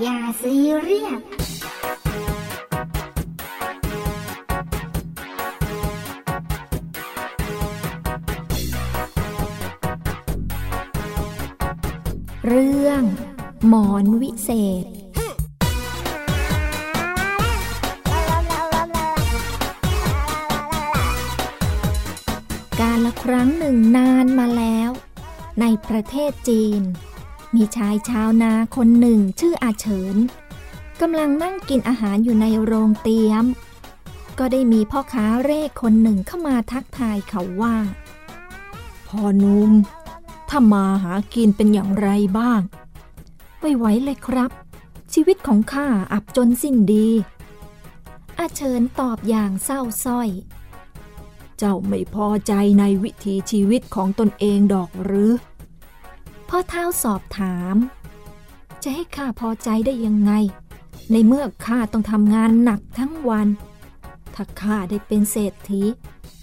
อย่าซีเรียสเรื่อง หมอนวิเศษ การละครั้งหนึ่งนานมาแล้ว ในประเทศจีน มีชายชาวนาคนหนึ่งชื่ออาเฉินกำลังนั่งกินอาหารอยู่ในโรงเตี๊ยม ก็ได้มีพ่อค้าเร่คนหนึ่งเข้ามาทักทายเขาว่าพ่อนุ่มถ้ามาหากินเป็นอย่างไรบ้างไม่ไหวเลยครับ ชีวิตของข้าอับจนสิ้นดี อาเชิญตอบอย่างเศร้าส้อย เจ้าไม่พอใจในวิถีชีวิตของตนเองดอกหรือ พ่อเท้าสอบถาม จะให้ข้าพอใจได้ยังไง ในเมื่อข้าต้องทำงานหนักทั้งวัน ถ้าข้าได้เป็นเศรษฐี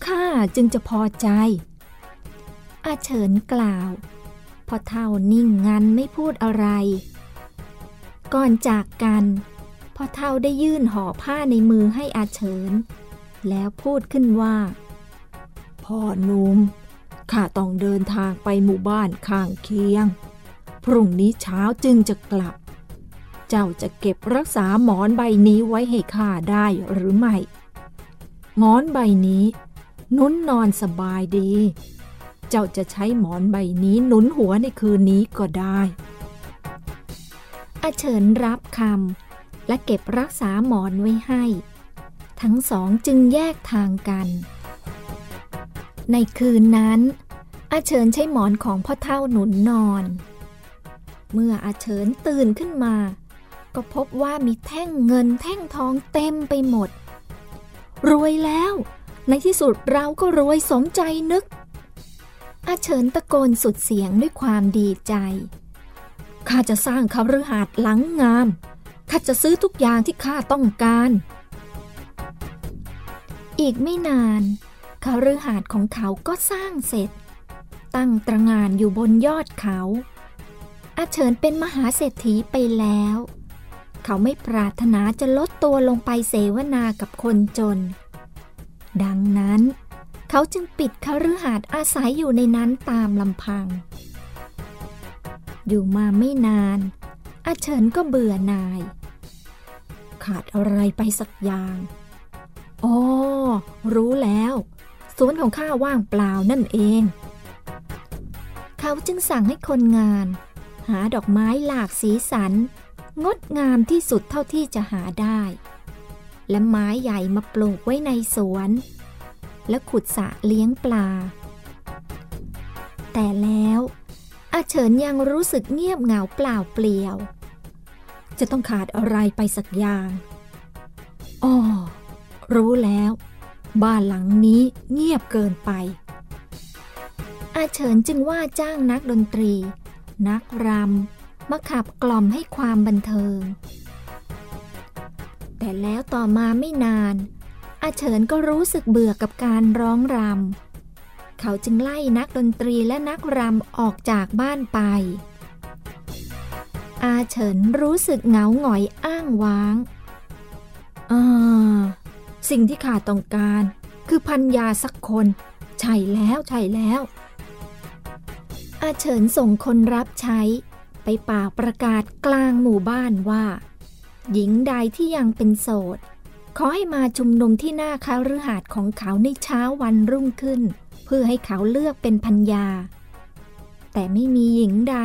ข้าจึงจะพอใจ อาเฉินกล่าวพ่อเท่านิ่งงันไม่พูดอะไร ก่อนจากกันพ่อเท่าได้ยื่นห่อผ้าในมือให้อาเฉิน แล้วพูดขึ้นว่า พ่อนุ่ม ข้าต้องเดินทางไปหมู่บ้านข้างเคียง พรุ่งนี้เช้าจึงจะกลับ เจ้าจะเก็บรักษาหมอนใบนี้ไว้ให้ข้าได้หรือไม่ หมอนใบนี้ นุ้นนอนสบายดี เจ้าจะใช้หมอนใบนี้หนุนหัวในคืนนี้ก็ได้อาเฉินรับคำและเก็บรักษาหมอนไว้ให้ ทั้งสองจึงแยกทางกัน ในคืนนั้น อาเฉินใช้หมอนของพ่อเท่าหนุนนอน เมื่ออาเฉินตื่นขึ้นมา ก็พบว่ามีแท่งเงินแท่งทองเต็มไปหมด รวยแล้ว ในที่สุดเราก็รวยสมใจนึก อาเฉินตะโกนสุดเสียงด้วยความดีใจข้าจะสร้างคฤหาสน์หลังงาม ข้าจะซื้อทุกอย่างที่ข้าต้องการ อีกไม่นาน คฤหาสน์ของเขาก็สร้างเสร็จ ตั้งตระหงานอยู่บนยอดเขา อาเฉินเป็นมหาเศรษฐีไปแล้ว เขาไม่ปรารถนาจะลดตัวลงไปเสวนากับคนจน ดังนั้น เขาจึงปิดคฤหาสน์อาศัยอยู่ในนั้นตามลำพัง อยู่มาไม่นาน อาเฉินก็เบื่อนาย ขาดอะไรไปสักอย่างอ๋อรู้แล้ว สวนของข้าว่างเปล่านั่นเอง เขาจึงสั่งให้คนงาน หาดอกไม้หลากสีสัน งดงามที่สุดเท่าที่จะหาได้ และไม้ใหญ่มาปลูกไว้ในสวน และขุดสระเลี้ยงปลา แต่แล้วอาเฉินยังรู้สึกเงียบเหงาเปล่าเปลี่ยว จะต้องขาดอะไรไปสักอย่างอ๋อรู้แล้ว บ้านหลังนี้เงียบเกินไป อาเฉินจึงว่าจ้างนักดนตรี นักรำมาขับกล่อมให้ความบันเทิง แต่แล้วต่อมาไม่นาน อาเฉินก็รู้สึกเบื่อกับการร้องรำ เขาจึงไล่นักดนตรีและนักรำออกจากบ้านไป อาเฉินรู้สึกเหงาหงอยอ้างว้าง อ่า สิ่งที่ข้าต้องการ คือพันยาสักคน ใช่แล้วใช่แล้ว อาเฉินส่งคนรับใช้ ไปป่าประกาศกลางหมู่บ้านว่า หญิงใดที่ยังเป็นโสด ขอให้มาชุมนุมที่หน้าคาฤหาสน์ของเขาในเช้าวันรุ่งขึ้น เพื่อให้เขาเลือกเป็นพันยา แต่ไม่มีหญิงใด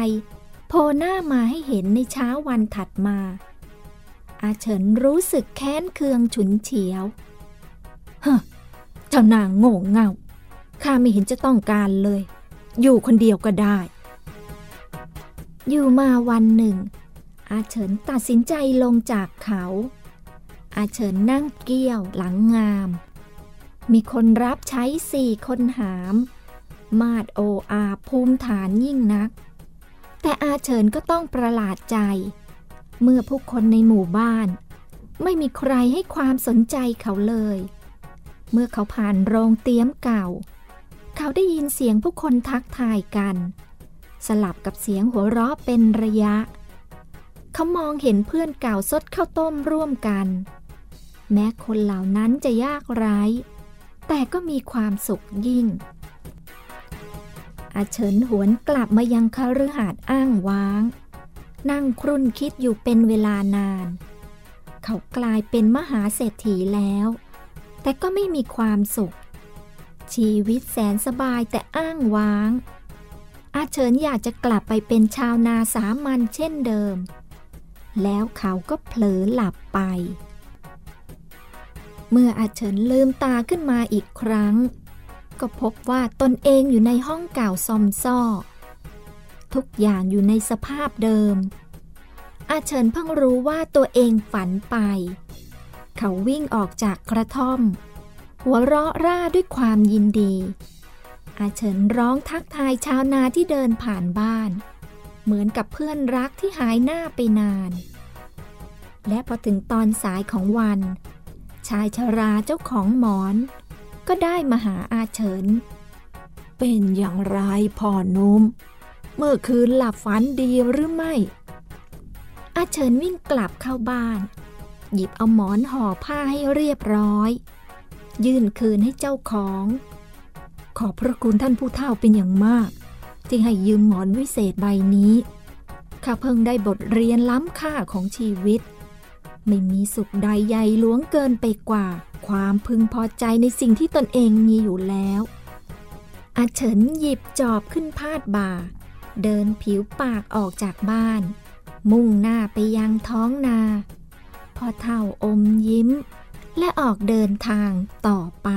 โผล่หน้ามาให้เห็นในเช้าวันถัดมาอาเฉินรู้สึกแค้นเคืองฉุนเฉียว ฮะเจ้านางโง่เง่า ข้าไม่เห็นจะต้องการเลย อยู่คนเดียวก็ได้ อยู่มาวันหนึ่ง อาเฉินตัดสินใจลงจากเขา อาเฉินนั่งเกี้ยวหลังงาม มีคนรับใช้สี่คนหาม มาดโออาภูมิฐานยิ่งนัก แต่อาเฉินก็ต้องประหลาดใจ เมื่อผู้คนในหมู่บ้าน ไม่มีใครให้ความสนใจเขาเลย เมื่อเขาผ่านโรงเตี้ยมเก่า เขาได้ยินเสียงผู้คนทักทายกัน สลับกับเสียงหัวเราะเป็นระยะ เขามองเห็นเพื่อนเก่าซดข้าวต้มร่วมกัน แม้คนเหล่านั้นจะยากไร้แต่ก็มีความสุขยิ่ง อาเฉินหวนกลับมายังคฤหาสน์อ้างว้าง นั่งครุ่นคิดอยู่เป็นเวลานาน เขากลายเป็นมหาเศรษฐีแล้ว แต่ก็ไม่มีความสุข ชีวิตแสนสบายแต่อ้างว้าง อาเฉินอยากจะกลับไปเป็นชาวนาสามัญเช่นเดิม แล้วเขาก็เผลอหลับไป เมื่ออาเฉินลืมตาขึ้นมาอีกครั้ง ก็พบว่าตนเองอยู่ในห้องเก่าซอมซ่อ ทุกอย่างอยู่ในสภาพเดิม อาเฉินเพิ่งรู้ว่าตัวเองฝันไป เขาวิ่งออกจากกระท่อม หัวเราะร่าด้วยความยินดี อาเฉินร้องทักทายชาวนาที่เดินผ่านบ้าน เหมือนกับเพื่อนรักที่หายหน้าไปนาน และพอถึงตอนสายของวัน ชายชราเจ้าของหมอน ก็ได้มาหาอาเฉิน เป็นอย่างไรพ่อนุ่มเมื่อคืนหลับฝันดีหรือไม่ อาเฉินวิ่งกลับเข้าบ้าน หยิบเอาหมอนห่อผ้าให้เรียบร้อย ยื่นคืนให้เจ้าของ ขอบพระคุณท่านผู้เฒ่าเป็นอย่างมาก ที่ให้ยืมหมอนวิเศษใบนี้ ข้าเพิ่งได้บทเรียนล้ำค่าของชีวิต ไม่มีสุขใดใหญ่หลวงเกินไปกว่า ความพึงพอใจในสิ่งที่ตนเองมีอยู่แล้วอาเฉินหยิบจอบขึ้นพาดบ่า เดินผิวปากออกจากบ้าน มุ่งหน้าไปยังท้องนา พอเท่าอมยิ้ม และออกเดินทางต่อไป